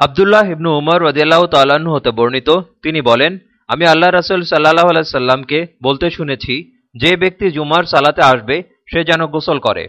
আবদুল্লাহ ইবনু উমর রদিয়াল্লাহ তাল্লাহ্ন হতে বর্ণিত। তিনি বলেন, আমি আল্লাহ রসুল সাল্লাহ সাল্লামকে বলতে শুনেছি, যে ব্যক্তি জুমার সালাতে আসবে, সে যেন গোসল করে।